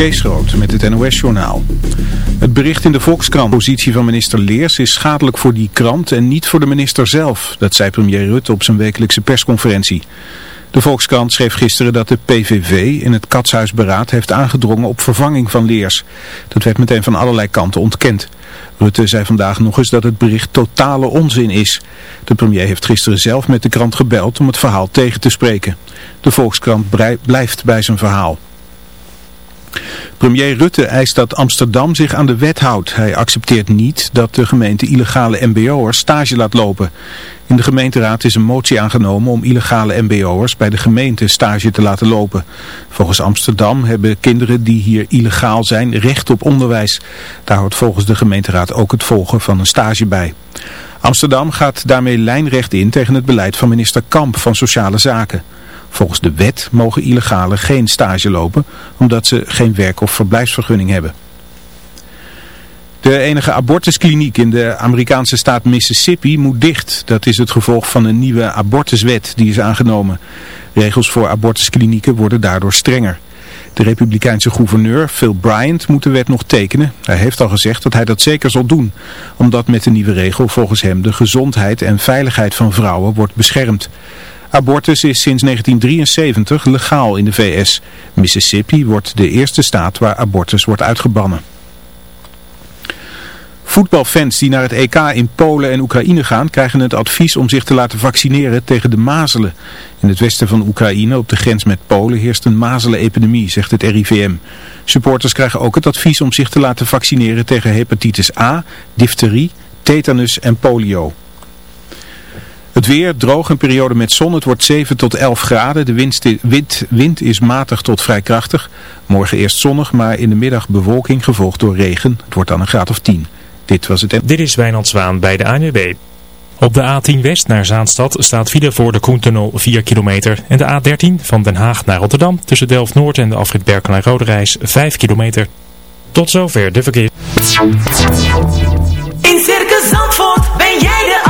Kees met het NOS-journaal. Het bericht in de Volkskrant, de positie van minister Leers, is schadelijk voor die krant en niet voor de minister zelf. Dat zei premier Rutte op zijn wekelijkse persconferentie. De Volkskrant schreef gisteren dat de PVV in het Katshuisberaad heeft aangedrongen op vervanging van Leers. Dat werd meteen van allerlei kanten ontkend. Rutte zei vandaag nog eens dat het bericht totale onzin is. De premier heeft gisteren zelf met de krant gebeld om het verhaal tegen te spreken. De Volkskrant blijft bij zijn verhaal. Premier Rutte eist dat Amsterdam zich aan de wet houdt. Hij accepteert niet dat de gemeente illegale mbo'ers stage laat lopen. In de gemeenteraad is een motie aangenomen om illegale mbo'ers bij de gemeente stage te laten lopen. Volgens Amsterdam hebben kinderen die hier illegaal zijn recht op onderwijs. Daar hoort volgens de gemeenteraad ook het volgen van een stage bij. Amsterdam gaat daarmee lijnrecht in tegen het beleid van minister Kamp van Sociale Zaken. Volgens de wet mogen illegalen geen stage lopen, omdat ze geen werk- of verblijfsvergunning hebben. De enige abortuskliniek in de Amerikaanse staat Mississippi moet dicht. Dat is het gevolg van een nieuwe abortuswet die is aangenomen. Regels voor abortusklinieken worden daardoor strenger. De republikeinse gouverneur Phil Bryant moet de wet nog tekenen. Hij heeft al gezegd dat hij dat zeker zal doen. Omdat met de nieuwe regel volgens hem de gezondheid en veiligheid van vrouwen wordt beschermd. Abortus is sinds 1973 legaal in de VS. Mississippi wordt de eerste staat waar abortus wordt uitgebannen. Voetbalfans die naar het EK in Polen en Oekraïne gaan krijgen het advies om zich te laten vaccineren tegen de mazelen. In het westen van Oekraïne op de grens met Polen heerst een mazelenepidemie, zegt het RIVM. Supporters krijgen ook het advies om zich te laten vaccineren tegen hepatitis A, difterie, tetanus en polio. Het weer, droog een periode met zon. Het wordt 7 tot 11 graden. De wind, wind, wind, is matig tot vrij krachtig. Morgen eerst zonnig, maar in de middag bewolking gevolgd door regen. Het wordt dan een graad of 10. Dit was het... Dit is Wijnand Zwaan bij de ANWB. Op de A10 West naar Zaanstad staat file voor de Koentunnel 4 kilometer. En de A13 van Den Haag naar Rotterdam tussen Delft-Noord en de afrit Berkel en Roderijs 5 kilometer. Tot zover de verkeer. In Circus Zandvoort ben jij de.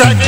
right.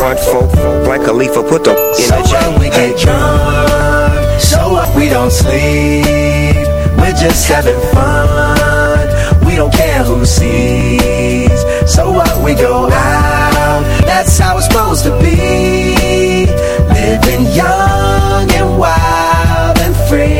Front, folk, like a leaf, put the in So the what we get drunk, so what we don't sleep. We're just having fun, we don't care who sees. So what we go out, that's how it's supposed to be. Living young and wild and free.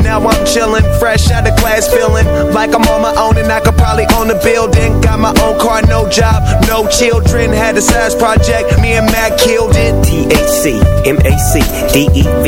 now I'm chillin', fresh out of class, feeling like I'm on my own and I could probably own a building. Got my own car, no job, no children. Had a size project, me and Mac killed it. THC, MAC, DEV,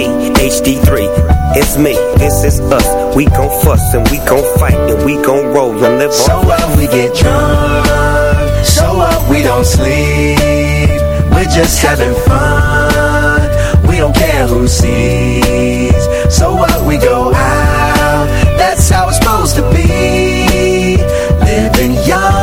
HD3. It's me, this is us. We gon' fuss and we gon' fight and we gon' roll and live So on. what we get drunk, so what we don't sleep. We're just having fun, we don't care who sees. So what we go out, that's how it's supposed to be. Living young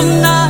I'm not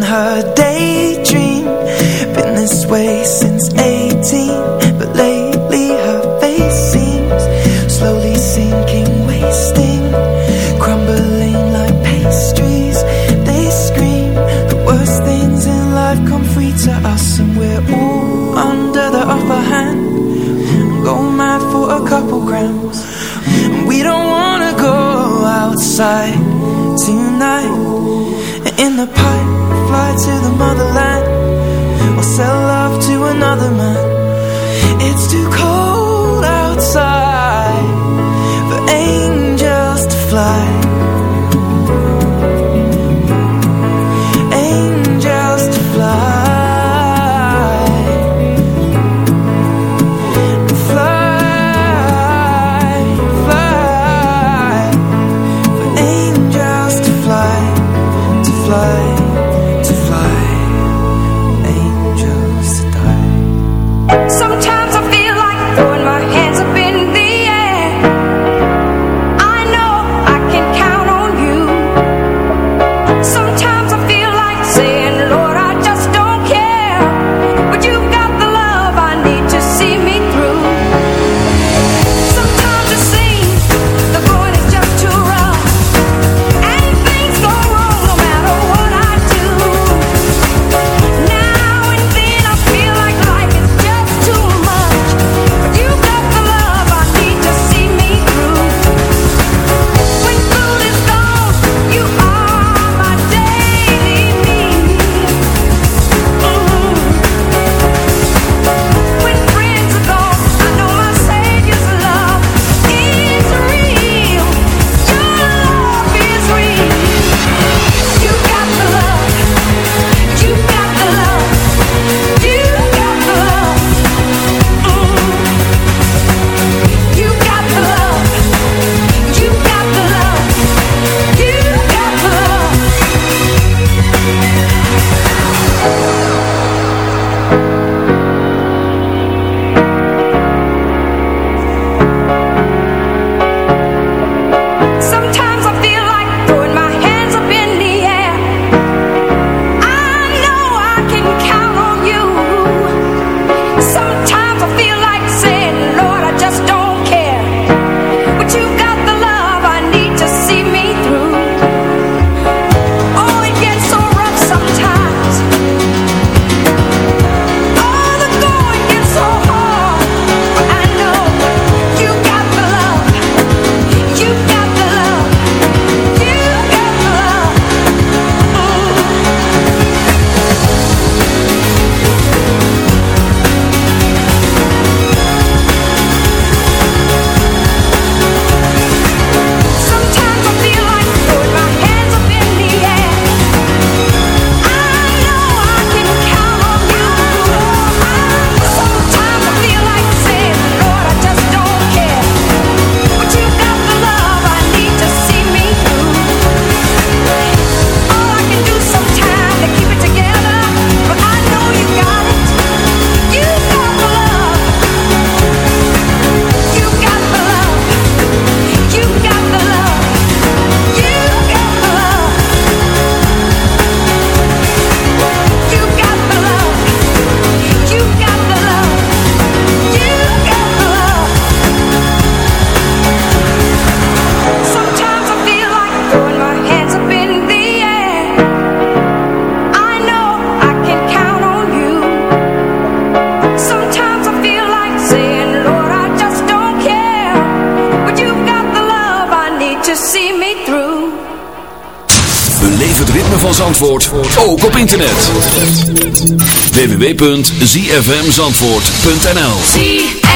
www.zfmzandvoort.nl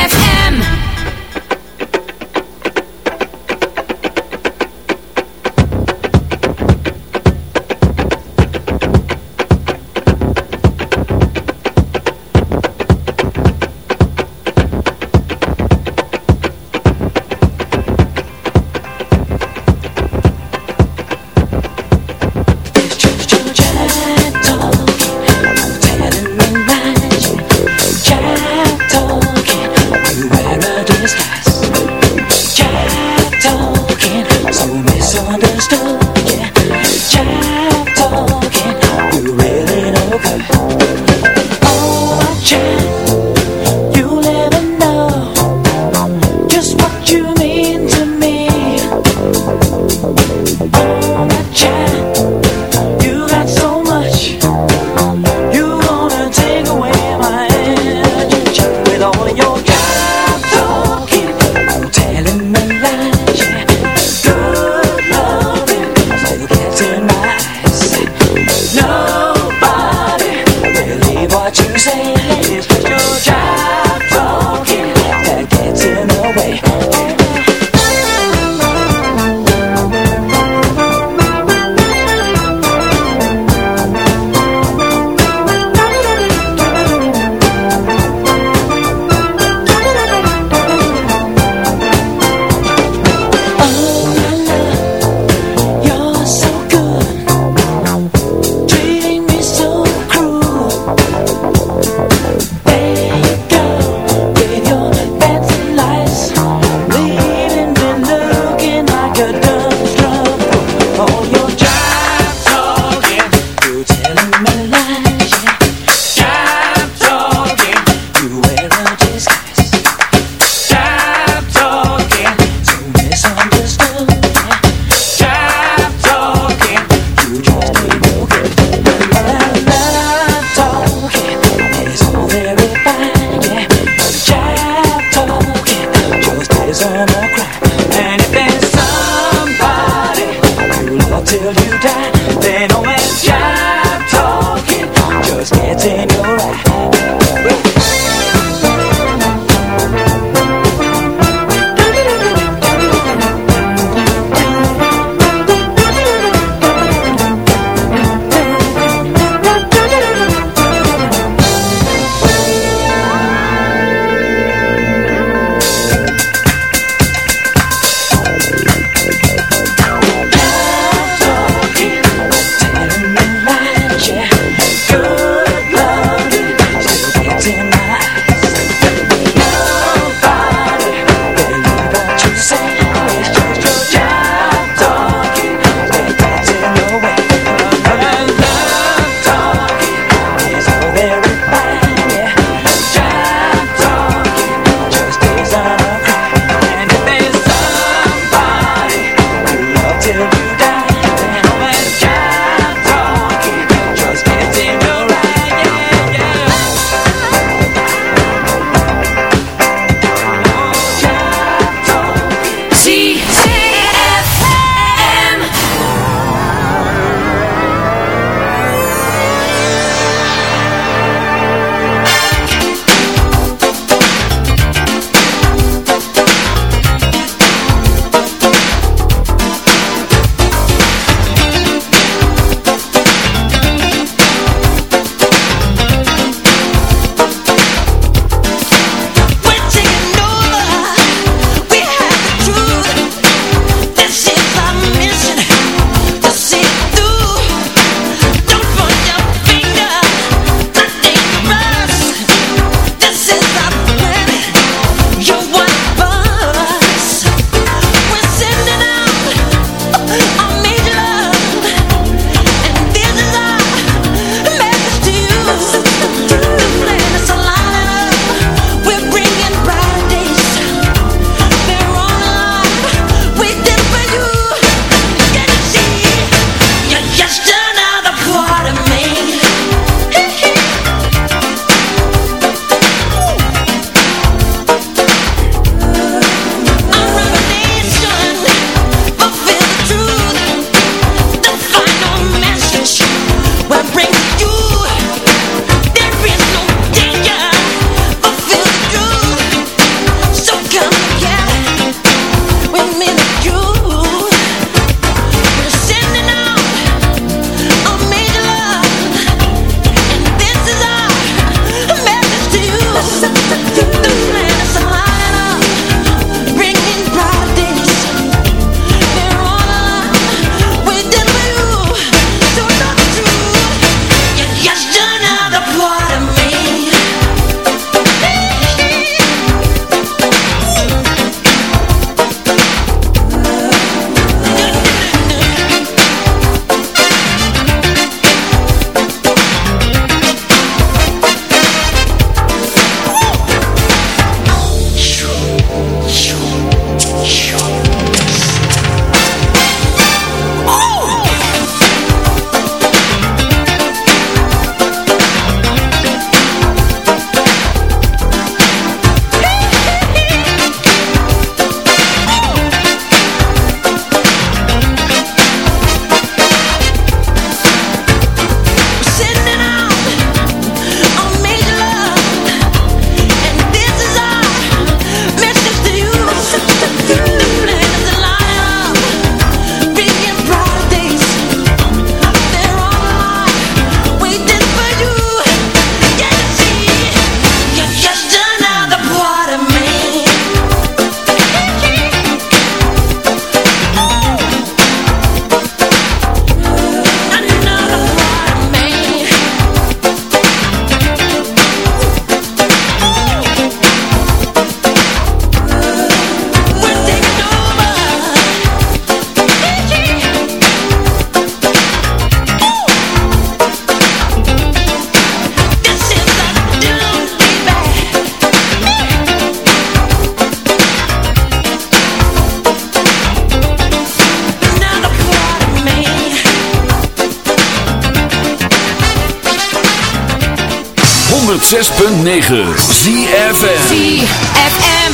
106.9 ZFM ZFM.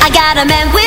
I got a man with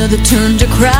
another turn to cry.